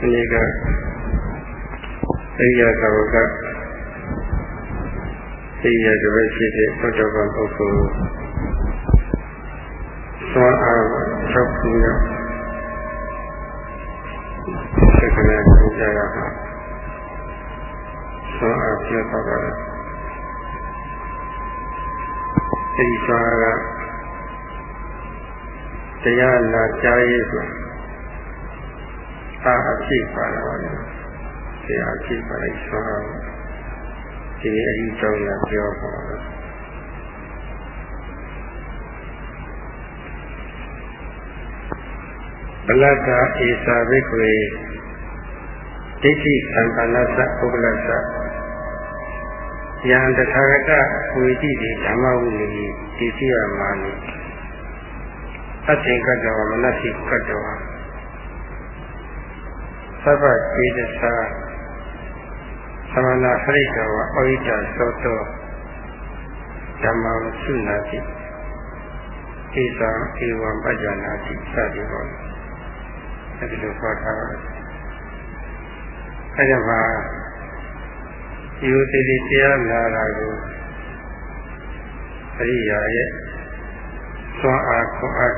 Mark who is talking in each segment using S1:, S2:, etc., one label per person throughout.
S1: ဒီကအိယာကဝကအိယာတပည့်ဖြစ်တဲ့ဘုဒ္ဓဘာပုဂ္ဂိုလ်သွားအား၆ခုရောက်သက္ကနာကိုကြားရမှာသွားအားပြတ်သွားပါတယ်အဲဒီသွားကတရားလာကြားရေးဆို အာအဖြစ်ပါလာပါလေတရားအဖြစ်ပါလိုက်သွားဒီအယူကြောင့်လည်းပြောပါဘလတ္တဧသာဘိကွေဒိဋ္ဌိသံဃာနသပုဂ္ဂလသယံတထာဂတဝေတိတိဓမ္မဝိနည်းတိတိယမာနိအထင်ကတ္တဝမနတိကတ္တဝ သဗ္ဗေတ္သာသမဏဟရိတဝအဝိတ္တသောတောဓမ္မံစုနာတိဧသာဧဝံပัจจနာတိစသည်ဟောအဲဒီလိုခေါ်ထားပါတယ်အဲဒီမှာဒီလိုတည်တရားလာတာကိုအရိယာရဲ့သွန်အားခွန်အား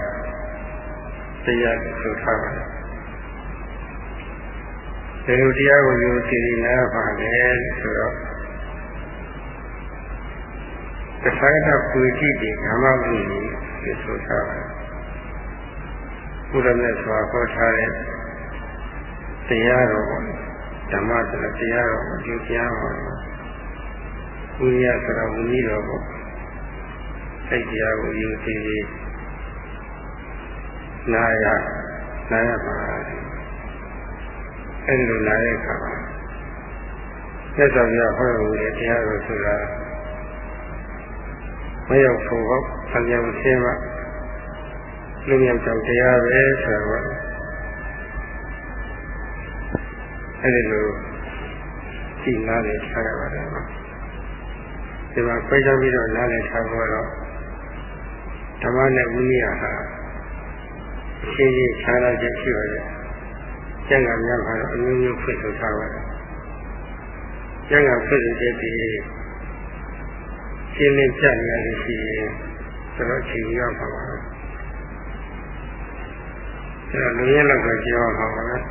S1: တရားကိုဆိုထားပါတယ် ဘယ်လိုတရားကိုယူတည်နေပါလဲဆိုတော့သက္ကတပူတိတိဓမ္မဝိနည်းကိုဆိုထားပါတယ်ဘုရားမြတ်စွာဟောထားတဲ့တရားတော်ပေါ့ဓမ္မဆိုတာတရားတော်ကိုဒီတရားဟောဝိရိယဆိုတာဝိနည်းတော်ပေါ့အဲ့တရားကိုယူတည်နာရနာရပါ အဲဒီလိုလာတဲ့အခါမှာသက်ဆောင်ရဟောလို့ရတရားတော်ဆိုတာမရောက်ဖို့ပေါ့ဆံပြောင်းရှင်းမှလူမြောက်ကြောင့်တရားပဲဆိုတော့အဲဒီလိုကြည်နားလေထားရပါတယ်ဒီမှာခွဲခြားပြီးတော့နားလေထားဖို့တော့ဓမ္မနဲ့ဝိနည်းဟာရှင်းရှင်းခြားလာချက်ရှိပါရဲ့ ကျန်ကများမှာတော့အမျိုးမျိုးဖွင့်ဆိုထားပါတယ်ကျန်ကဖွင့်တဲ့တည်းရှင်းလင်းပြနေရလို့ရှိရင်ဆိုတော့ချိန်ရောက်ပါပါအဲဒါလူရဲလောက်ကိုပြောပါပါမယ်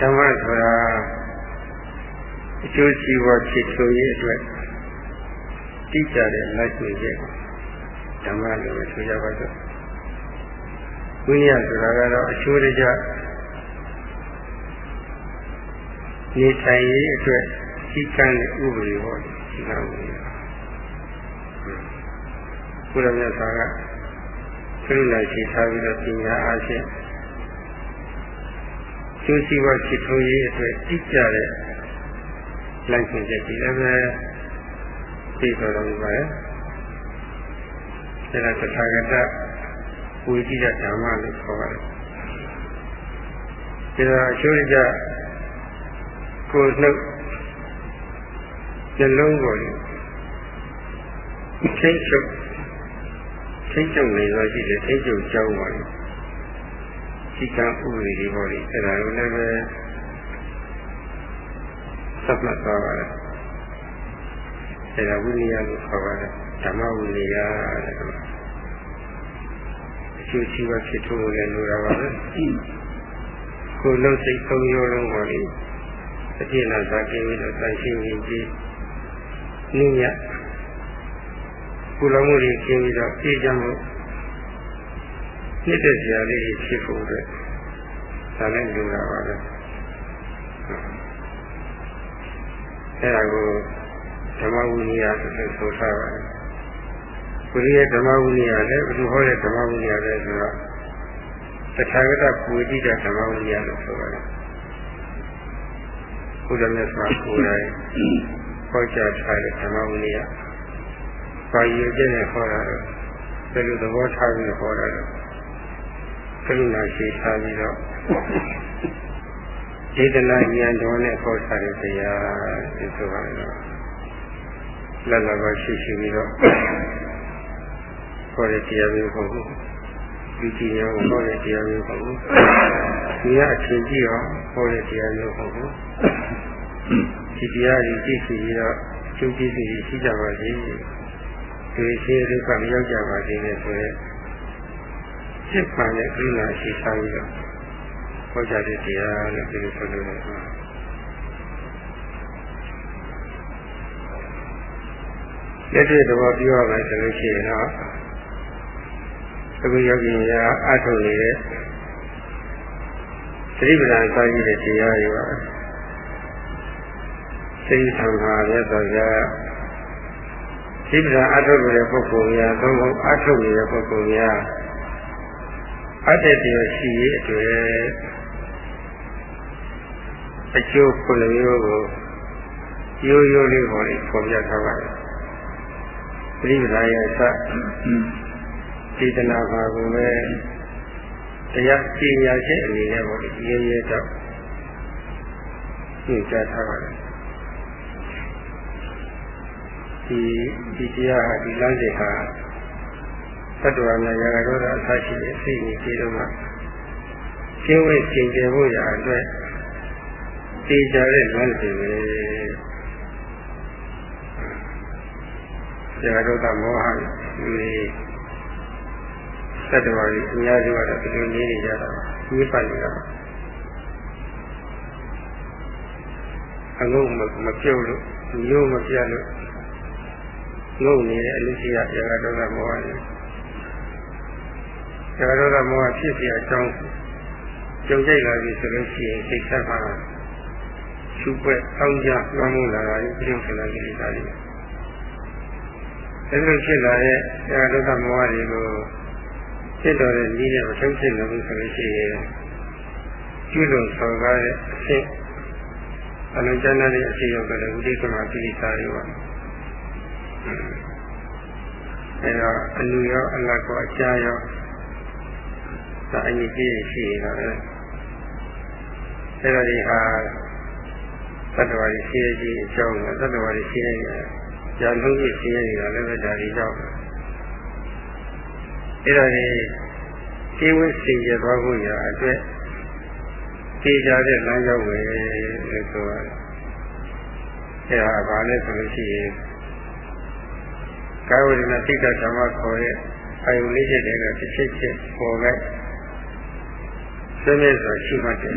S1: ဓမ္မဆိုတာအကျိုးစီးပွားချစ်ထွေးရေးအတွက်တိကျတဲ့လိုက်ွေချက်ဓမ္မလို့ဆိုကြပါစို့ ဝိညာဉ်ဆိုတာကတော့အချိုးတကျနေထိုင်ရေးအတွက်စီကံတဲ့ဥပဒေဟောစီကံဥပဒေဘုရားမြတ်စွာကကရုဏာရှိထားပြီးတော့ပညာအားဖြင့်ကျိုးစီးပွားချစ်ထွေးရေးအတွက်တိကျတဲ့လိုက်ခွင့်ချက်ကြီးလည်းပဲသိတော်တော်မူပါတယ်။ဒါကသထာဂတ ဝိတိယဓမ္မလို့ခေါ်ပါတယ်။ဒါအကျိုးကြကိုယ်နှုတ်နှလုံးကိုထိတ်ချုပ်ထိတ်ချုပ်နေတော့ရှိတယ်ထိတ်ချုပ်ကြောင်းပါလေစိကံဥပဒေတွေပေါ့လေအဲ့ဒါကိုလည်းပဲသတ်မှတ်သွားပါတယ်အဲ့ဒါဝိနည်းလို့ခေါ်ပါတယ်ဓမ္မဝိနည်းတဲ့ ကျိုးရှိပါဖြစ်ထိုးလည်းလိုတာပါပဲကိုယ်လုံးစိတ်သုံးရောလုံးပါလေအပြည့်နာသာကင်းပြီးတော့တန်ရှင်းရင်ကြီးနည်းညကုလမှုတွေကျင်းပြီးတော့ပြေးကြမှုဖြစ်တဲ့ဇာလေးဖြစ်ဖို့အတွက်ဒါလည်းလိုတာပါပဲအဲဒါကိုဓမ္မဝိနည်းဆိုဆိုထားပါတယ် ဘုရားဓမ္မဝိနည်းလည်းဘုသူဟောတဲ့ဓမ္မဝိနည်းလည်းဆိုတော့တထာဂတပူတိတဓမ္မဝိနည်းလို့ဆိုပါတယ်ဘုရားမြတ်စွာကိုယ်တိုင်ဟောကြားထားတဲ့ဓမ္မဝိနည်းဘာရည်ကျက်နဲ့ဟောတာတော့ဘယ်လိုသဘောထားပြီးဟောတာတော့ကရုဏာရှိထားပြီးတော့ဒေသနာဉာဏ်တော်နဲ့ဟောထားတဲ့တရားဒီဆိုပါတော့လတ်လတ်ပါရှိရှိပြီးတော့ ဟောတဲ့တရားမျိုးဟုတ်ဘူးလူကြည်ရောဟောတဲ့တရားမျိုးပေါ့ဘူးဒီကအထင်ကြီးရောဟောတဲ့တရားမျိုးပေါ့ဘူးဒီတရားကြီးကြည့်စီပြီးတော့ကျုပ်ကြည့်စီရှိကြပါစေဒီရှိဒုက္ခမရောက်ကြပါစေနဲ့ဆိုရဲစိတ်ပါနဲ့ကိလေသာရှိစားပြီးတော့ဟောကြတဲ့တရားလို့ပြောဆိုလို့ရတယ်လက်တွေ့သဘောပြောရမယ်ဆိုလို့ရှိရင်တော့ အခုယောဂီများအထုတ်နေတဲ့သတိပ္ပံစာရည်တဲ့တရားတွေပါသိသံဃာမြတ်စွာဘုရားသတိပ္ပံအထုတ်နေတဲ့ပုဂ္ဂိုလ်များသုံးခုအထုတ်နေတဲ့ပုဂ္ဂိုလ်များအတ္တတရားရှိရဲ့အတွက်အကျိုးခုနှစ်မျိုးကိုရိုးရိုးလေးပေါ်လေးပေါ်ပြထားပါတယ်သတိပ္ပံရဲ့အစ စေတနာပါကိုပဲတရားပညာချက်အနေနဲ့ပေါ့လေရေးရဲတော့သိကြထားပါတယ်ဒီဒီတရားဟာဒီလမ်းစဉ်ဟာသတ္တဝါများရာဂဒေါသအစရှိတဲ့စိတ်ကြီးတွေတော့မှကျင့်ဝတ်ကျင့်ကြဖို့ရာအတွက်သိကြတဲ့လမ်းစဉ်ပဲရာဂဒေါသမောဟတွေ တတ္တဝါတွေအများစုကတော့ဒီလိုနေနေကြတာကြီးပတ်နေတာအငုံမပြုတ်လို့မျိုးမပြတ်လို့ငုံနေတဲ့အလူရှိရရာဂဒေါသမောဟတွေရာဂဒေါသမောဟဖြစ်ပြအကြောင်းကြုံကြိုက်လာပြီဆိုလို့ရှိရင်စိတ်ဆက်ပါရှုပ်ွက်အောင်းကြလွှမ်းမိုးလာတာဒီပြုတ်ခံလာကြတာတွေအဲဒီလိုဖြစ်လာတဲ့ရာဂဒေါသမောဟတွေကို ဖြစ်တော်တဲ့နည်းနဲ့မထုတ်ဖြစ်လို့ဆိုလို့ရှိရင်ကျွလွန်ဆောင်ကားတဲ့အဖြစ်အလုံးကျမ်းတဲ့အဖြစ်ရောက်တဲ့ဝိသိကမပိဋကတွေပါအဲတော့အလူရောအလတ်ကောအကြာရောဒါအညီကြီးရှိနေတာပဲအဲဒါဒီဟာသတ္တဝါတွေရှိရခြင်းအကြောင်းနဲ့သတ္တဝါတွေရှိနေတာညာလုံးကြီးရှိနေတာလည်းပဲဒါဒီကြောင့် အဲ့ဒါလေကျင်းဝတ်စင်ကြသွားဖို့ရာအတွက်သိကြတဲ့လမ်းကြောင်းပဲလို့ဆိုရတယ်။အဲ့ဒါဘာလဲဆိုလို့ရှိရင်ကာယဝိဒနာတိကဓမ္မခေါ်ရဲ့အာယုလေးချက်တွေကတစ်ချက်ချက်ပေါ်လိုက်သိမဲ့ဆိုရှိမှတဲ့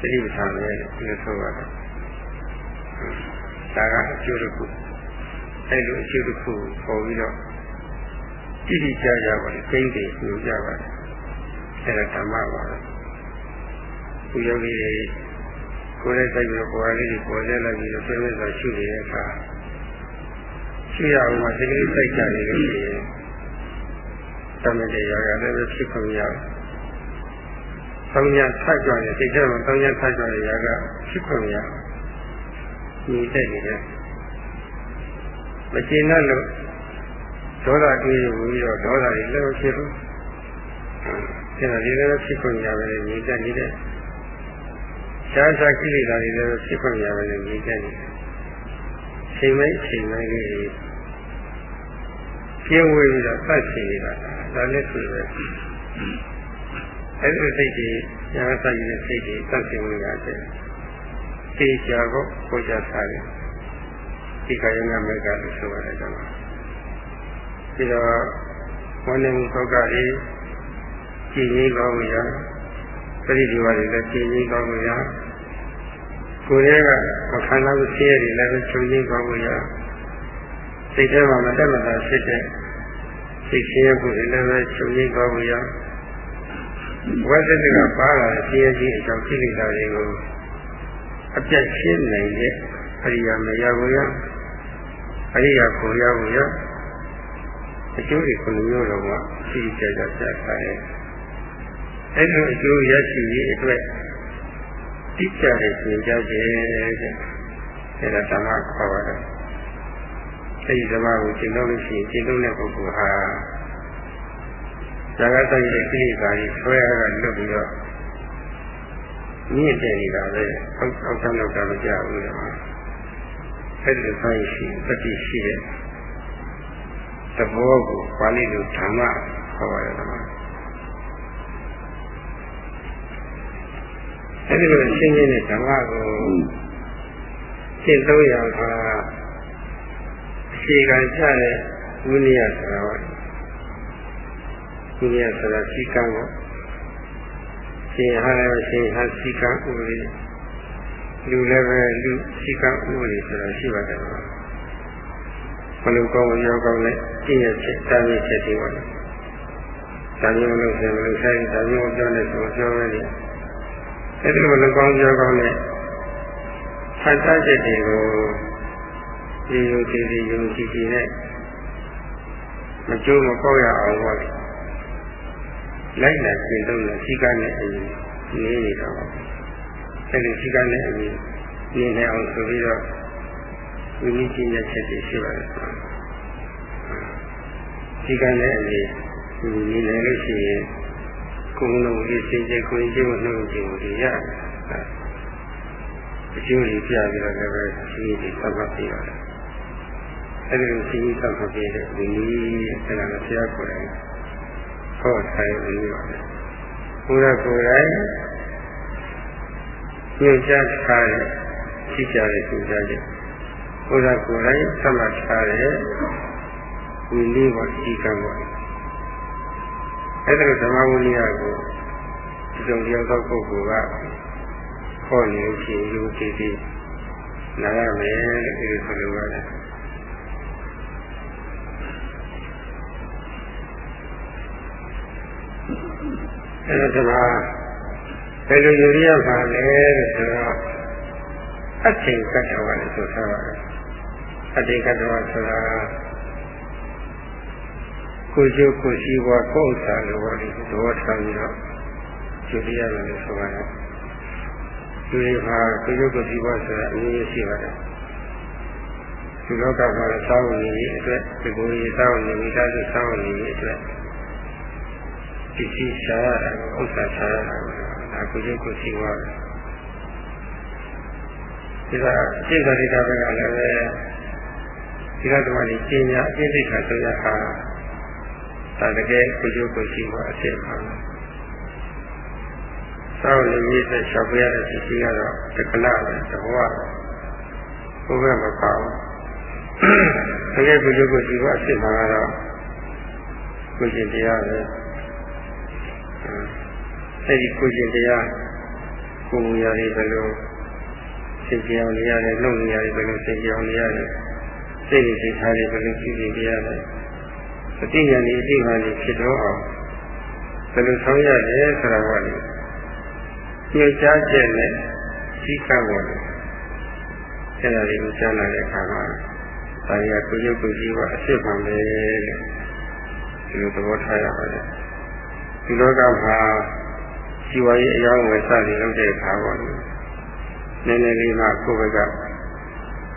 S1: သတိပဋ္ဌာန်ပဲလို့ဆိုရတယ်။ဒါကအကျိုးတစ်ခုအဲ့လိုအကျိုးတစ်ခုပေါ်ပြီးတော့ တိတိကျကျပါလေသိသိညွှန်ကြပါအဲ့ဒါဓမ္မပါပဲသူယောဂီတွေကိုယ်နဲ့တိုက်ပြီးတော့ပေါ်လေးတွေပေါ်လဲလိုက်ပြီးတော့ပြည့်စုံစွာရှုနေတဲ့အခါရှုရအောင်မှဒီကလေးစိုက်ကြနေလို့ရှိရင်သမတေရောရလည်းပဲဖြစ်ခွင့်ရအောင်။သုံးညာဆက်ကြတယ်စိတ်ထဲမှာသုံးညာဆက်ကြတဲ့ຢာကဖြစ်ခွင့်ရအောင်။ညီတဲ့နေတယ်။မကျေနပ်လို့ ဒေါသတွေးပြီးတော့ဒေါသတွေလည်းဖြစ်ဘူးအဲဒါဒီလည်းဖြစ်ခွင့်ရပဲညီတက်နေတဲ့ရှားရှားကိလေသာတွေလည်းဖြစ်ခွင့်ရပဲညီတက်နေချိန်မိုင်းချိန်မိုင်းလေးကျင်းဝေးပြီးတော့သတ်ချင်နေတာဒါလည်းသူပဲအဲဒီစိတ်ကြီးညာသတ်ရဲ့စိတ်ကြီးသတ်ချင်ဝင်ရတယ်သိချာကိုကိုကြထားတယ်ဒီကယနာမေကလို့ဆိုရတယ်ကွာပြီးတော့ ဝန္နေမှုသောကတွေကြည်ငြိမ်းကောင်းမှုရပရိဒီဝါတွေလည်းကြည်ငြိမ်းကောင်းမှုရကိုယ်ရဲ့ကမခန္ဓာကိုဆင်းရဲတွေလည်းချုပ်ငြိမ်းကောင်းမှုရစိတ်ထဲမှာမတက်မတာဖြစ်တဲ့စိတ်ဆင်းရဲမှုတွေလည်းပဲချုပ်ငြိမ်းကောင်းမှုရဝိသတိကပါလာတဲ့ဆင်းရဲခြင်းအကြောင်းကိလေသာတွေကိုအပြတ်ရှင်းနိုင်တဲ့အရိယာမရဘူးရအရိယာကိုရဘူးရ အကျိုးတွေကိုမျိုးလုံးကရှိကြကြကြထားတယ်။အဲ့လိုအကျိုးရရှိရေးအတွက်တိကျတဲ့သင်ကြားခြင်းတဲ့။အဲ့ဒါဓမ္မခေါ်ပါတယ်။အဲ့ဒီဓမ္မကိုရှင်းလို့ရှိရင်ရှင်းလို့တဲ့ပုဂ္ဂိုလ်ဟာဇာကဆိုင်တဲ့ကိလေသာတွေဆွဲရကလွတ်ပြီးတော့မြင့်တယ်နေတာပဲ။အောက်အောက်ဆန်းတော့မကြဘူးလေ။အဲ့ဒီဆိုင်ရှိပฏิရှိတဲ့ သဘောကိုပါဠိလိုဓမ္မခေါ်ရတယ်အဲဒီလိုရှင်းရှင်းနဲ့ဓမ္မကိုရှင်းသုံးရတာအခြေခံကျတဲ့ဝိနည်းဆိုတာပါဝိနည်းဆိုတာရှိကံပါရှင်ဟာလည်းရှင်ဟာရှိကံဥပဒေလူလည်းပဲလူရှိကံဥပဒေဆိုတာရှိပါတယ် ဘလူကောင်းရောကောင်းနဲ့ပြည့်ရချက်တာရချက်တွေပါဒါမျိုးလို့ဆိုလို့ဆိုင်ဒါမျိုးပြောနေဆိုပြောရနေအဲဒီလိုလူကောင်းရောကောင်းနဲ့ဖန်ဆချက်တွေကိုဒီလိုဒီဒီယုံကြည်ကြည်နဲ့မကျိုးမပေါက်ရအောင်ပါလေလိုက်လာကျင့်သုံးတဲ့ရှိကနဲ့အရင်နေနေတော့အဲဒီရှိကနဲ့အရင်နေနေအောင်ဆိုပြီးတော့ ဝိနည်းကြီးရဲ့ချက်တွေရှိပါတယ်ရှိကနဲ့အရင်နေနေလို့ရှိရင်ကိုယ်လုံးလေးစိတ်ကြကိုယ်ကြည့်ဖို့နှုတ်ကြည့်ဖို့ရတယ်အကျိုးကြီးပြပြီးတော့လည်းပဲရှိနေသတ်မှတ်ပြီးရတယ်အဲဒီလိုရှိနေသတ်မှတ်ပြီးတဲ့ဝိနည်းအဲ့ဒါကဆရာကိုယ်တိုင်ဟောထားရနေပါတယ်ဘုရားကိုယ်တိုင်ညွှန်ကြားထားတဲ့ရှိကြတဲ့ညွှန်ကြားချက် ဘုရားကိုယ်တိုင်သတ်မှတ်ထားတဲ့ဝိနည်းပေါ်ရှိကံပေါ်အဲ့ဒါဓမ္မဝိနည်းကိုဒီလိုရောက်သောပုဂ္ဂိုလ်ကဟောနေလို့ရှိရင်ယူတည်တည်နားရမယ်လို့ဒီလိုဆိုလိုပါတယ်အဲ့ဒါကဘယ်လိုယူရပါလဲလို့ဆိုတော့အချိန်ကတ္တဝါလို့ဆိုထားပါတယ် အချိန်ကတ္တဝါဆိုတာကိုကျိုးကိုရှိဘွားကိုဥစ္စာလိုပါလိသဘောထားပြီးတော့ယူရမယ်လို့ဆိုပါတယ်ဒီမှာကိုကျိုးကိုရှိဘွားဆိုတာအမျိုးရှိပါတယ်ဒီလောကမှာစောင့်နေအတွက်ဒီကိုယ်ကြီးစောင့်နေမိသားစုစောင့်နေအတွက်ပစ္စည်းရှားရတာဥစ္စာရှားရတာဒါကိုရုပ်ကိုရှိသွားတယ်ဒီကအကျင့်တော်ဒီတာဘက်ကလည်းပဲ ဒီကတမလေးကျင်းညာအကျင့်သိက္ခာဆိုရဟာဒါတကယ်ကိုရုပ်ကိုရှိသွားအဖြစ်ပါစောင့်နေရတဲ့ရှောက်ပြရတဲ့ပစ္စည်းကတော့တက္ကနာပဲသဘောကဘုရားမပါဘူးတကယ်ကိုရုပ်ကိုရှိသွားအဖြစ်မှာကတော့ကိုရှင်တရားပဲအဲဒီကိုရှင်တရားကိုယ်ရာတွေဘယ်လိုသိကြအောင်နေရတယ်လုပ်နေရတယ်ဘယ်လိုသိကြအောင်နေရတယ် စိတ်နဲ့စိတ်ထားတွေဘယ်လိုကြည့်ကြည့်ရတယ်အတိညာဏ်အတိမာဏ်ဖြစ်တော့အောင်ဘယ်လိုဆောင်ရတယ်ဆိုတာကလေညွှန်ကြားချက်နဲ့ရှိကပ်ပေါ်တယ်အဲဒါတွေကိုကြားလာတဲ့အခါမှာဒါရီကကိုရုပ်ကိုကြီးကအစ်စ်မှန်ပဲလို့ဒီလိုသဘောထားရပါတယ်ဒီလောကမှာជីဝရေးအယောင်းဝယ်စသည်လုပ်တဲ့အခါပေါ့နည်းနည်းလေးမှကိုယ့်ဘက်က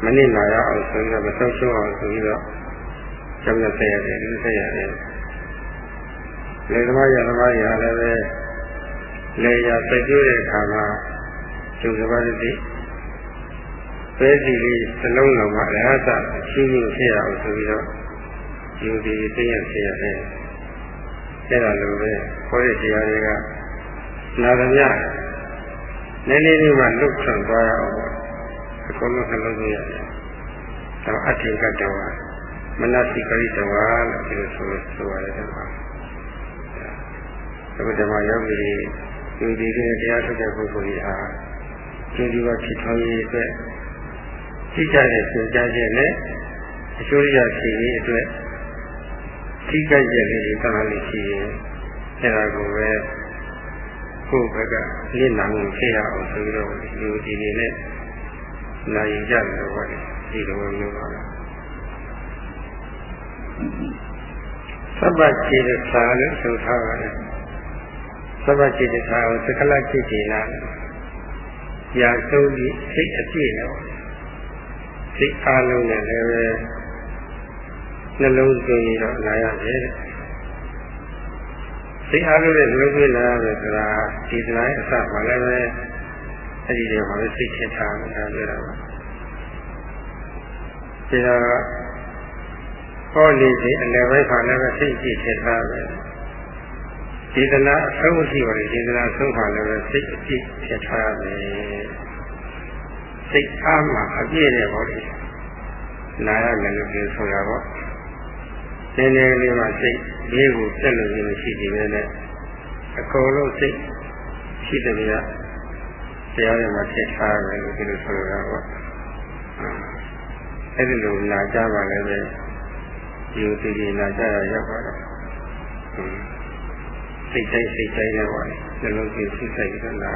S1: မနစ်နာရအောင်ဆိုပြီးတော့မဆုံးရှုံးအောင်ဆိုပြီးတော့ကျောင်းနဲ့ဆက်ရတယ်ဒီဆက်ရတယ်လေသမားရသမားရလည်းပဲလေရစိတ်ကြိုးတဲ့အခါမှာကျုပ်စပါးတိပဲစီလေးစလုံးလုံးမှာရဟတရှင်းရှင်းဖြစ်အောင်ဆိုပြီးတော့ယူဒီသိရဖြစ်ရတယ်အဲ့ဒါလိုပဲခေါ်တဲ့တရားတွေကနာသမျှနည်းနည်းလေးမှလွတ်ဆွန့်သွားရအောင် အကုန်လုံးနှလုံးသွင်းရတယ်။ဒါအထေကတဝါမနစိကရိတဝါလို့ဒီလိုဆိုဆိုရတယ်ကွာ။ဒါကဓမ္မယောဂီတွေဒီဒီနဲ့တရားထုတ်တဲ့ပုဂ္ဂိုလ်ကြီးဟာကျင်းဒီပါဖြစ်ထွန်းရေးအတွက်ကြည့်ကြတဲ့သင်ကြားချက်နဲ့အကျိုးရရှိရေးအတွက်ထိကြိုက်ချက်လေးတွေတောင်းလို့ရှိရင်အဲ့ဒါကိုပဲကိုယ့်ဘက်ကလင့်နာမှုဖြစ်ရအောင်ဆိုပြီးတော့လူဒီနေနဲ့ နိုင်ကြတယ်ဟောတယ်ဒီလိုမျိုးပါလားသဗ္ဗခြေတသာလို့ဆိုထားပါတယ်သဗ္ဗခြေတသာကိုသကလခြေခြေနာရာဆုံးပြီးစိတ်အပြည့်နဲ့စိတ်အားလုံးနဲ့လည်းပဲနှလုံးသွင်းပြီးတော့လာရတယ်စိတ်အားလုံးနဲ့နှလုံးသွင်းလာရတယ်ဆိုတာဒီစလိုက်အစမှာလည်းပဲ အဲ့ဒီတွေမှာပဲစိတ်ချထားနေတာပြောတာပါဒီတော့ဟောနေစဉ်အလယ်ပိုင်းမှာလည်းပဲစိတ်ကြည့်ချထားပဲဒေသနာအဆုံးမရှိပါဘူးဒေသနာဆုံးပါလည်းပဲစိတ်အပြည့်ဖြစ်ထားရမယ်စိတ်အားမှာအပြည့်နဲ့ပေါ့လေနာရမယ်လို့ပြောဆိုတာပေါ့နည်းနည်းလေးမှစိတ်လေးကိုတက်လို့မရှိသေးပဲနဲ့အကုန်လုံးစိတ်ရှိတယ်ဗျာ တရားထဲမှာဖြစ်ထားရတယ်လို့ဒီလိုဆိုရတာပေါ့အဲ့ဒီလိုနာကြပါလည်းပဲဒီလိုတည်နာကြရရောက်ပါတော့စိတ်တိုင်းစိတ်တိုင်းနဲ့ပါလေနှလုံးသွင်းစိတ်ဆိုင်ပြီးတော့နာ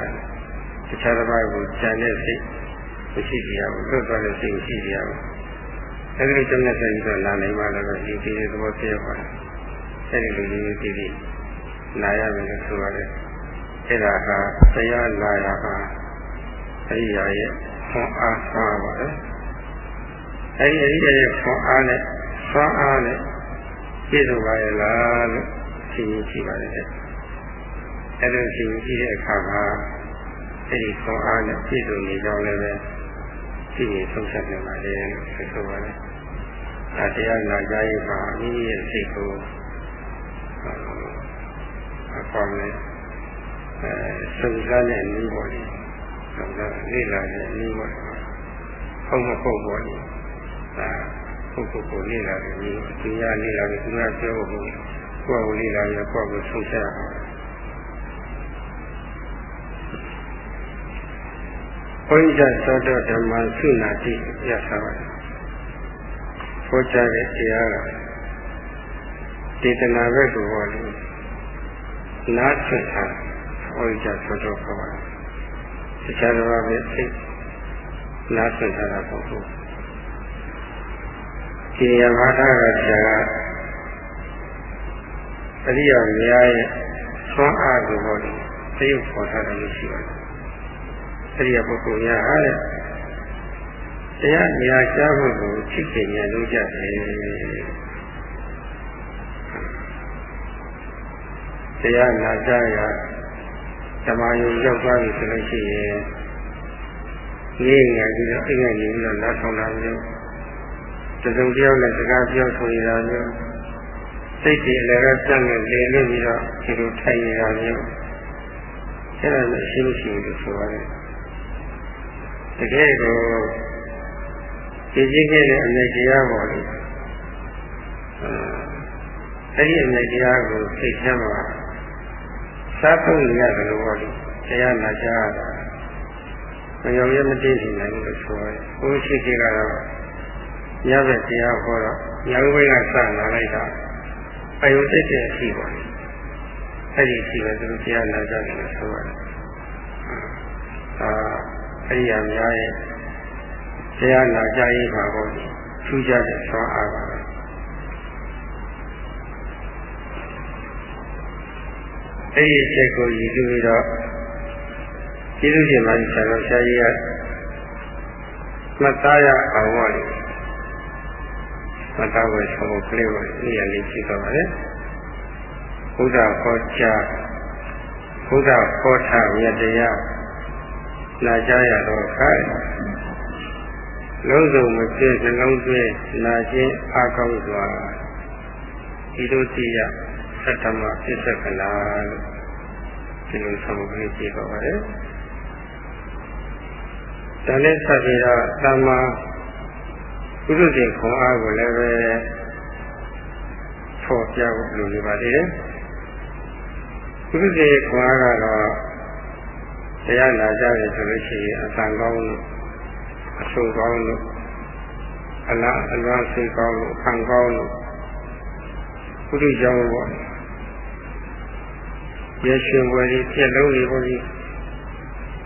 S1: တခြားတစ်ပါးကိုကြံတဲ့စိတ်မရှိကြရဘူးလွတ်သွားတဲ့စိတ်မရှိကြရဘူးအဲဒီလိုကျမ်းနဲ့ဆိုင်ပြီးတော့နာနိုင်မှလည်းဒီဒီသဘောပြရပါတယ်အဲဒီလိုရင်းရင်းတည်တည်နာရမယ်လို့ဆိုရတယ်အဲဒါကတရားနာရပါအ ရိယာရဲ့ခွန်အားသွားပါတယ်အဲဒီအရိယာရဲ့ခွန်အားနဲ့သွားအားနဲ့ပြည့်စုံပါရဲ့လားလို့ရှင်းရှင်းရှိပါတယ်အဲလိုရှင်းရှင်းတဲ့အခါမှာအဲဒီခွန်အားနဲ့ပြည့်စုံနေကြောင်းလည်းပဲရှိရင်ဆုံးဖြတ်နေပါလေလို့ဆိုပါတယ်အဲတရားနာကြရေးမှာအမိရဲ့စိတ်ကိုအပေါင်းနဲ့အဲစုံစမ်းတဲ့နည်းပေါ်လေ စုံစမ်းလေ့လာတဲ့နည်းပေါ်ဟုတ်မဟုတ်ပေါ်လေဒါပုဂ္ဂိုလ်ကိုလေ့လာတဲ့နည်းသူရလေ့လာတဲ့သူကပြောဖို့ကိုယ်ကိုလေ့လာရကိုယ်ကိုဆုံးဖြတ်အောင်ဘုန်းကြီးသောတော်ဓမ္မစုနာတိရထားပါတယ်။ဟောကြားတဲ့တရားကဒေသနာဘက်ကိုဟောလို့နားဆွတာဟောကြားသောတော်ခေါ်ပါတယ်။ တခြားတစ်ပါးပဲစိတ်နားဆွတာတာပေါ့ဘူး။ဒီရမာတာကဆရာကအရိယာများရဲ့သွမ်းအားကိုဟောလို့သိုပ်ခေါ်ထားတယ်လို့ရှိပါတယ်။အဲ့ဒီပုဂ္ဂိုလ်များဟာတဲ့တရားညာကြားဖို့ကိုချစ်ခင်ညာလို့ကြတယ်တရားနာကြရ ဓမ္မယုံရောက်သွားပြီဆိုလို့ရှိရင်နေငယ်ပြီးတော့အိမ်ငယ်နေပြီးတော့နားထောင်တာမျိုးတစုံတယောက်နဲ့စကားပြောဆိုရတာမျိုးစိတ်တွေလည်းကကြံ့နဲ့လေလွတ်ပြီးတော့ဒီလိုထိုင်နေတာမျိုးအဲ့ဒါလည်းရှိမရှိဘူးလို့ဆိုရတယ်တကယ်ကိုသိချင်းခဲ့တဲ့အမြဲတရားပေါ်လေအဲ့ဒီအမြဲတရားကိုသိချမ်းမှာ စားသုံးရတယ်လို့ဟောလို့တရားနာကြတာမယုံရမတည်နိုင်ဘူးလို့ဆိုရဲဘုရားရှိခိုးကတော့ရတဲ့တရားဟောတော့ညောင်ဝိကစလာလိုက်တာအယုသိတဲ့အရှိပါလေအဲ့ဒီအရှိပဲသူတို့တရားနာကြတယ်လို့ဆိုရတယ်အာအရိယာများရဲ့တရားနာကြရေးပါပေါ့ထူးခြားတဲ့ဆွမ်းအားပါ အဲ့ဒီအချက်ကိုရည်သူပြီးတော့ကျေးဇူးရှင်မကြီးဆရာတော်ဆရာကြီးကမှတ်သားရအောင်ပါလေမှတ်သားဖို့ဆောင်းကလေးကိုနေ့ရက်လေးကြည့်တော့ပါလေဘုရားဟောကြားဘုရားဟောထားမြတ်တရားနာကြရတော့ခိုင်းလုံးစုံမပြည့်နှလုံးသွင်းနာခြင်းအကောင်းစွာဒီလိုတည်ရ သတ္တမပစ္စကနာလို့ဒီလိုဆောင်းပြီးကြည့်တော့ပါတယ်ဒါနဲ့ဆက်ပြီးတော့သမ္မာပုရုရှင်ခွန်အားကိုလည်းပဲဖော်ပြဖို့လိုနေပါသေးတယ်ပုရုရှင်ခွန်အားကတော့တရားနာကြတယ်ဆိုလို့ရှိရင်အတန်ကောင်းလို့အဆုံကောင်းလို့အလားအလွမ်းစိတ်ကောင်းလို့အခံကောင်းလို့ပုရိယောပေါ့ ရရှင်ဝယ်ဒီပြက်လုံးလေးပေါ့ကြီး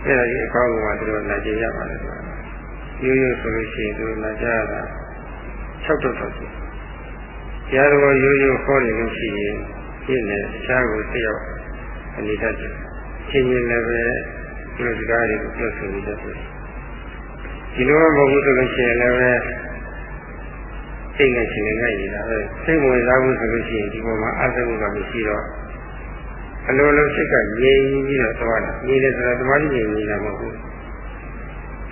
S1: အဲ့ဒါကြီးအကောင်းကသူတို့နာကြရပါတယ်ရိုးရိုးဆိုလို့ရှိရင်သူတို့နာကြရတာ၆တော့တော့ရှိတရားတော်ရိုးရိုးခေါ်နေလို့ရှိရင်ဒီနဲ့တခြားကိုသိရောက်အနေတတ်တယ်ချင်းချင်းလည်းပဲဒီလိုစကားတွေကိုပြောဆိုနေတတ်တယ်ဒီလိုမဟုတ်ဘူးဆိုလို့ရှိရင်လည်းပဲစိတ်နဲ့ရှင်နေကြရတာပဲစိတ်ဝင်စားဖို့ဆိုလို့ရှိရင်ဒီပေါ်မှာအသမှုကမရှိတော့ အလိုလိုစိတ်ကငြိမ်ပြီးတော့သွားတာငြိမ်တယ်ဆိုတာဓမ္မကြီးငြိမ်နေတာမဟုတ်ဘူး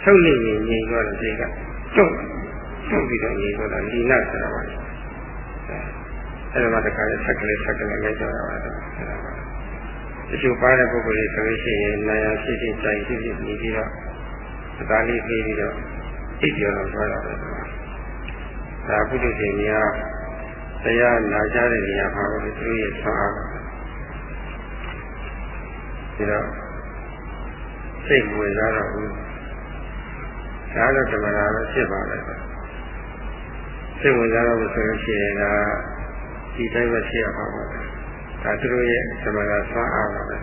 S1: ဆုပ်နေငြိမ်ငြိမ်သွားတဲ့စိတ်ကကျုပ်ကျုပ်ပြီးတော့ငြိမ်သွားတာလီနာဆိုတာပါအဲ့ဒါမှတခါလေဆက်ကလေးဆက်ကလေးလိုက်ကြတာပါအဲ့ဒါပါချို့ပါတဲ့ပုဂ္ဂိုလ်တွေဆိုလို့ရှိရင်နာယဖြစ်ဖြစ်ကြိုင်ဖြစ်ဖြစ်နေပြီးတော့အသားလေးပြေးပြီးတော့အိပ်ကျော်တော့သွားတာပဲဒါပုထုဇဉ်များတရားနာကြတဲ့နေရာမှာလည်းသူရဲ့ဆွမ်းအားပါ ဒီတော့စိတ်ဝင်စားတော့ဘူးဒါတော့ဓမ္မတာပဲဖြစ်ပါလေစိတ်ဝင်စားတော့ဆိုလို့ရှိရင်ဒါဒီတိုင်းပဲဖြစ်ရမှာပါဒါသူတို့ရဲ့သမဏဆွမ်းအားပါပဲ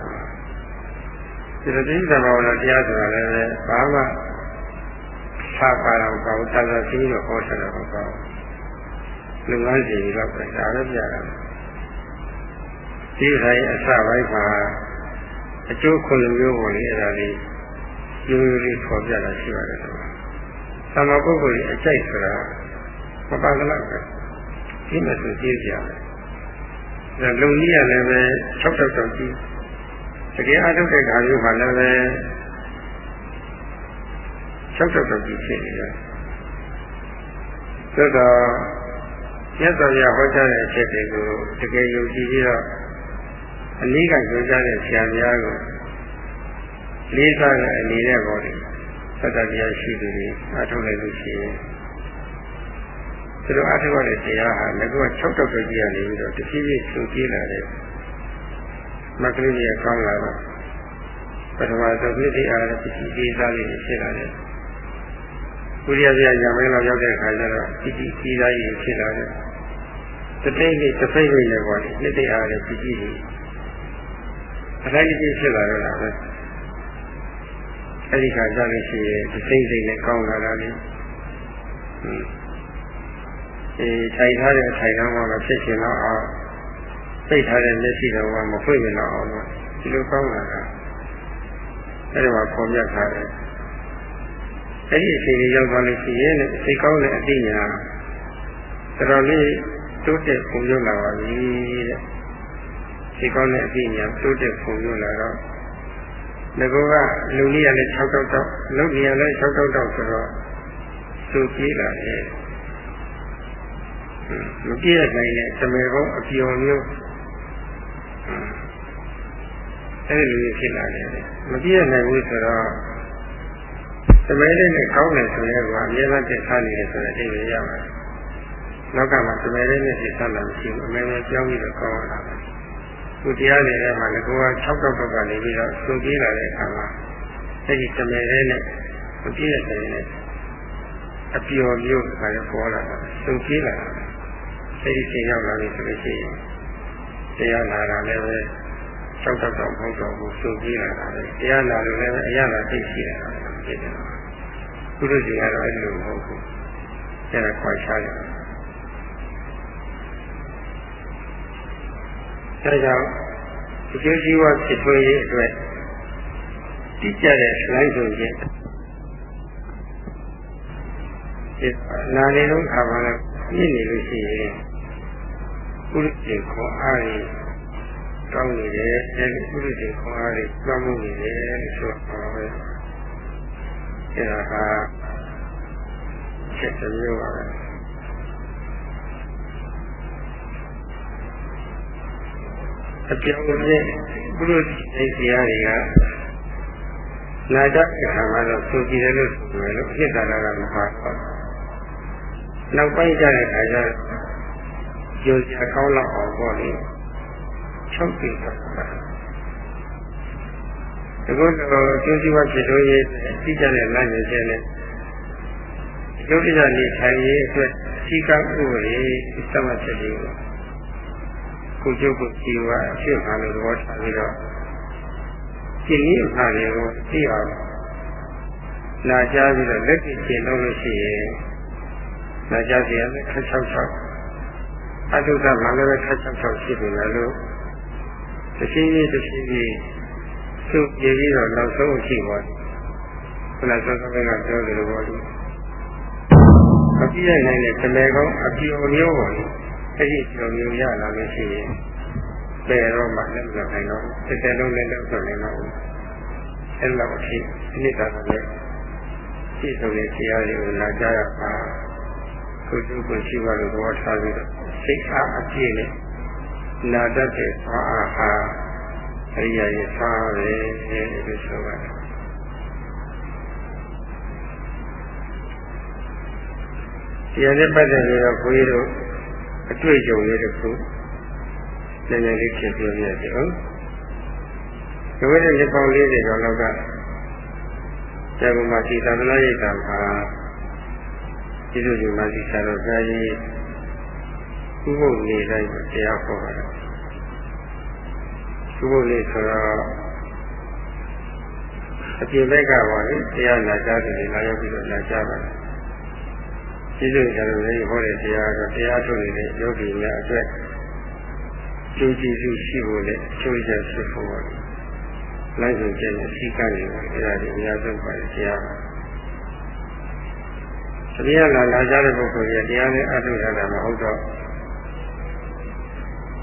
S1: ဒီလိုတိသမဝနာတရားဆိုတာလည်းဘာမှသာပါတော့ကောင်းသာသာသိတော့ဟောတယ်တော့ကောင်းလူငန်းစီတော့ပဲဒါလည်းပြရတယ်ဒီတိုင်းအစပိုင်းမှာ အကျိုးခုနှစ်မျိုးပေါ်လေအဲ့ဒါလေးရိုးရိုးလေးပေါ်ပြတာရှိပါတယ်ဆိုတော့သမပုဂ္ဂိုလ်ကြီးအကြိုက်ဆိုတာမပါကလောက်ပဲဒီမဲ့ဆိုကြည့်ကြတယ်ဒါလုံကြီးရလည်းပဲ၆တောက်တောက်ကြီးတကယ်အထုတ်တဲ့ခါမျိုးမှာလည်းပဲ၆တောက်တောက်ကြီးဖြစ်နေတယ်သို့တော့မြတ်စွာဘုရားဟောကြားတဲ့အချက်တွေကိုတကယ်ယုံကြည်ပြီးတော့ အနည်းကပြောကြားတဲ့ဆရာများကိုလေးစားတဲ့အနေနဲ့ပေါ်တယ်သတ္တတရားရှိသူတွေအထုတ်လိုက်လို့ရှိရင်သူတို့အထောက်ရတဲ့တရားဟာငါက6တောက်တောက်ကြီးရနေပြီးတော့တဖြည်းဖြည်းသူပြေးလာတဲ့မကလေးကြီးကောင်းလာတော့ပထမဆုံးနှစ်တိအားနဲ့ပစ္စည်းသေးစားလေးဖြစ်လာတယ်။ဘုရားပြညာမင်းလောက်ရောက်တဲ့အခါကျတော့ပစ္စည်းသေးစားကြီးဖြစ်လာတယ်။တတိယနေ့တစ်ဖိတ်ဖိတ်နဲ့ပေါ့လေနှစ်တိအားနဲ့ပစ္စည်းကြီး အတိုင်းကြီးဖြစ်လာတော့တာပဲ။အဲဒီခါကျလို့ရှိရင်ဒီစိတ်စိတ်နဲ့ကောင်းလာတာလေ။ဟွန်းဒီထိုင်ထားတဲ့ထိုင်တော့မှဖြစ်ရှင်တော့အောင်သိထားတဲ့မျက်စိတော်ကမဖွင့်မြင်တော့အောင်ဒီလိုကောင်းလာတာအဲ့ဒီမှာပေါ်ပြထားတယ်အဲ့ဒီအချိန်ကြီးရောက်သွားလို့ရှိရင်စိတ်ကောင်းတဲ့အသိဉာဏ်တော်တော်လေးတိုးတက်ပုံရလာပါပြီတဲ့ စိတ်ကောင်းတဲ့အသိဉာဏ်တိုးတက်ပုံရလာတော့ငကောကလူကြီးရလည်း6တောက်တောက်လုံကြီးရလည်း6တောက်တောက်ဆိုတော့သူပြေးလာတယ်မပြည့်နိုင်တဲ့သမေကောအပြော်မျိုးအဲဒီလိုဖြစ်လာတယ်မပြည့်နိုင်ဘူးဆိုတော့သမေလေးနဲ့ကောင်းတယ်ဆိုရင်ကအများအားဖြင့်ထားနေတယ်ဆိုတဲ့အဓိပ္ပာယ်ရပါတယ်လောကမှာသမေလေးနဲ့ဖြစ်ထားတာမရှိဘူးအမေနဲ့ကြောင်းပြီးတော့ကောင်းလာတယ် သူတရားတွေထဲမှာလည်းကိုယ်က6တောက်တော့ကနေပြီးတော့သူပြေးလာတဲ့အခါမှာအဲဒီသမေလေးနဲ့မပြည့်နိုင်တဲ့အပျော်မျိုးကလည်းပေါ်လာတာသူပြေးလာတာအဲဒီချိန်ရောက်လာပြီဆိုလို့ရှိရင်တရားနာတာလည်းပဲ၆တောက်တော့မဟုတ်တော့ဘူးစုကြည့်လာတာပဲတရားနာလို့လည်းအရသာသိရှိလာတာဖြစ်တယ်ဘုရားရှင်ကတော့အဲ့လိုမဟုတ်ဘူးအဲ့ဒါခွာချရတယ် ဒါကြောင့်အကျိုးရှိဝဖြစ်ထွန်းရေးအတွက်တိကျတဲ့လိုင်းဆိုခြင်းနာနေတော့ခါပါလဲပြည့်နေလို့ရှိရင်ပုရိသေခေါ်အားရကောင်းနေတယ်အဲဒီပုရိသေခေါ်အားရကောင်းမှုနေတယ်လို့ဆိုတာပဲအဲဒါဟာချက်တစ်မျိုးပါပဲ အပြောင်းအလဲပုရိသေတရားတွေကနာကြအခါမှာတော့သူကြည့်တယ်လို့ဆိုတယ်လို့အဖြစ်သာကမဟာတော့နောက်ပိုင်းကျတဲ့အခါကျကြိုးစရာကောင်းလောက်အောင်ပေါ့လေချုပ်ပြီးတော့ဒီကုတော့ကျိုးစီးပွားဖြစ်လို့ရေးသိကြတဲ့လမ်းညွှန်ချက်နဲ့ယုတ်တရားနေထိုင်ရေးအတွက်စီကံဥပဒေသတ်မှတ်ချက်တွေကို ကိုကျုပ်ကိုကြည်ဝါအဖြစ်မှလို့သဘောထားပြီးတော့ကျင့်ရင်းမှတွေကိုသိအောင်နာကြားပြီးတော့လက်ကျင့်ကျင့်လို့ရှိရင်နာကြားစီရမယ်ခက်ချောက်ချောက်အတုဒ္ဒမှာလည်းပဲခက်ချောက်ချောက်ရှိနေတယ်လို့တစ်ချိန်ကြီးတစ်ချိန်ကြီးသူ့ပြည်ပြီးတော့နောက်ဆုံးရှိပါဘူးခုနစောစောကပြောသလိုပေါ့ဒီမပြည့်နိုင်တဲ့ကလေးကောင်းအပြိုမျိုးပေါ့လေ အဲ့ဒီပြိုမျိုးရလာလို့ရှိရင်ပယ်တော့မှလည်းမနိုင်တော့တစ်တဲလုံးလည်းတော့ဆိုနေတော့အဲ့လောက်အဖြစ်အနစ်တာလည်းပြည့်စုံတဲ့တရားတွေကိုလာကြရပါကိုကျုပ်ကိုရှိပါလို့သဘောထားပြီးတော့စိတ်အားအပြည့်နဲ့နာတတ်တဲ့သွားအားဟာအရိယာရဲ့သားပဲလို့ဆိုပါတယ်တရားနဲ့ပတ်သက်ပြီးတော့ဘုန်းကြီးတို့ အတွေ့အကြုံလေးတစ်ခုနည်းနည်းလေးဖြည့်ပြပြရအောင်ဒီဝိသေပေါင်း40ကျော်လောက်ကဇဂုမာစီသာသနာ့ရိပ်သာမှာကျေးဇူးရှင်မဆီဆရာတော်ဘုရားကြီးဥပုပ်နေတိုင်းတရားဟောပါတယ်ဥပုပ်နေဆိုတော့အပြင်ဘက်ကပါလေတရားနာကြတယ်လာရောက်ပြီးတော့နာကြပါတယ် ကျေးဇူးရှင်တော်ဘုရားကြီးဟောတဲ့တရားတော့တရားထုတ်နေတဲ့ယောဂီများအတွက်ကျိုးကျေးဇူးရှိဖို့နဲ့အကျိုးရရှိဖို့ပါလိုက်ဆုံးကျင့်တဲ့ရှိကနေပါအဲ့ဒါဒီအများဆုံးပါတရားပါတရားလာလာကြတဲ့ပုဂ္ဂိုလ်ရဲ့တရားနဲ့အထုထားတာမဟုတ်တော့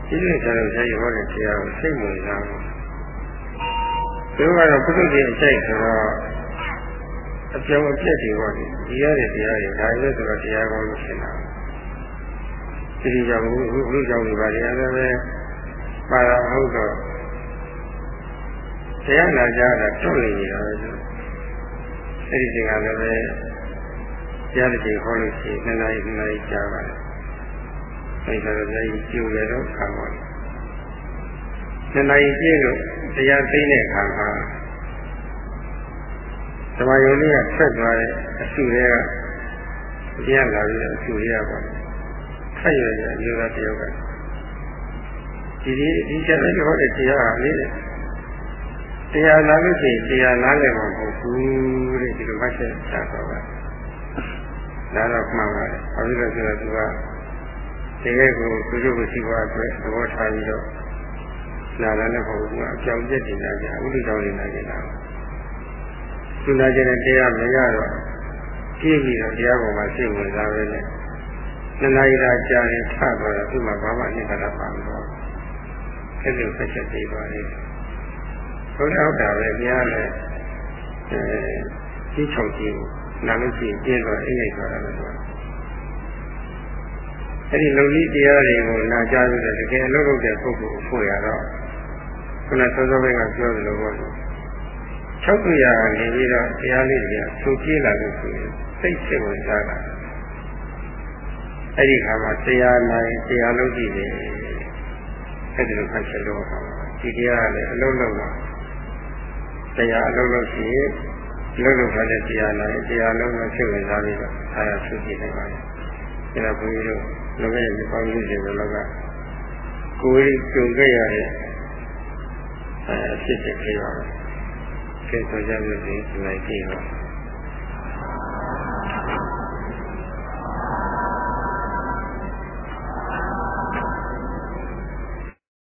S1: ဒီလိုကြတော့ဆရာကြီးဟောတဲ့တရားကိုစိတ်ဝင်စားဘူးသူကတော့ပုဂ္ဂိုလ်ကြီးအကျိုက်ဆိုတော့ အပြောင်းအပြက်တွေဟောတယ်ဒီရတဲ့တရားတွေဒါလည်းဆိုတော့တရားကောင်းလို့ရှင်းတာဒီလိုကြောင့်ဘုလူကြောင့်ဒီပါတရားလည်းပဲပါတာဟုတ်တော့တရားနာကြတာတွန့်နေရတာပဲအဲ့ဒီချိန်ကလည်းပဲတရားတစ်ချိန်ဟောလို့ရှိရင်နှစ်နာရီနှစ်နာရီကြာပါတယ်အဲ့ဒါတော့လည်းကျိုးရတော့ခံပါတယ်နှစ်နာရီပြည့်လို့တရားသိတဲ့အခါမှာ ဓမ္မယုံလေးကဆက်သွားတဲ့အစုတွေကတရားလာပြီးအစုတွေကပေါ့ခက်ရရအမျိုးသားတယောက်ကဒီဒီဒီချက်လေးဟောတဲ့တရားဟာလေတရားနာလို့ရှိရင်တရားနာလည်းမဟုတ်ဘူးတဲ့ဒီလိုမှတ်ချက်ချတော့ပါဒါတော့မှန်ပါတယ်ဘာဖြစ်လို့ဆိုတော့သူကတကယ်ကိုသူတို့ကိုရှိပါအတွက်သဘောထားပြီးတော့နာလာလည်းမဟုတ်ဘူးအကြောင်းကျက်တင်လာကြဥဒ္ဒကြောင့်နေလာကြတာ သူနာကျင်တဲ့တရားမရတော့ကြည့်ပြီးတော့တရားပေါ်မှာစိတ်ဝင်စားပဲနဲ့နှစ်နာရီသာကြာရင်ထသွားတော့သူ့မှာဘာမှအနိစ္စတာပါမလို့အဲ့လိုဖက်ချက်သေးပါလေဘုရားဟုတ်တာပဲတရားလည်းအဲကြီးချုပ်ကြီးကိုနာလို့ရှိရင်ပြင်းသွားအိမ်ရိုက်သွားတာပဲဆိုအဲ့ဒီလုံကြီးတရားတွေကိုနာကြားပြီးတော့တကယ်အလုပ်လုပ်တဲ့ပုဂ္ဂိုလ်ကိုဖို့ရတော့ခုနစောစောပိုင်းကပြောသလိုပေါ့ ၆ခုရာနေပြီးတော့တရားလေးတွေကသူပြေးလာလို့ဆိုရင်စိတ်စိတ်ဝင်စားတာအဲ့ဒီခါမှာတရားနိုင်တရားလုံးကြည့်တယ်အဲ့ဒီလိုဖတ်ချက်လို့ဟောဒီတရားကလည်းအလုံးလုံးတော့တရားအလုံးလုံးရှိရင်လုံးလုံးဖတ်တဲ့တရားနိုင်တရားလုံးမဖြစ်ဝင်စားပြီးတော့ဆရာဆုကြည့်နေပါလေအဲ့ဒါဘုန်းကြီးတို့လောကရဲ့ဒီပေါင်းကြီးတွေလောကကိုယ်ကြီးကြုံခဲ့ရတဲ့အဲအဖြစ်တွေပြောပါ မယ်ကျေဆိုကြလို့ဒီဒီလိုက်ကြည့်ပါ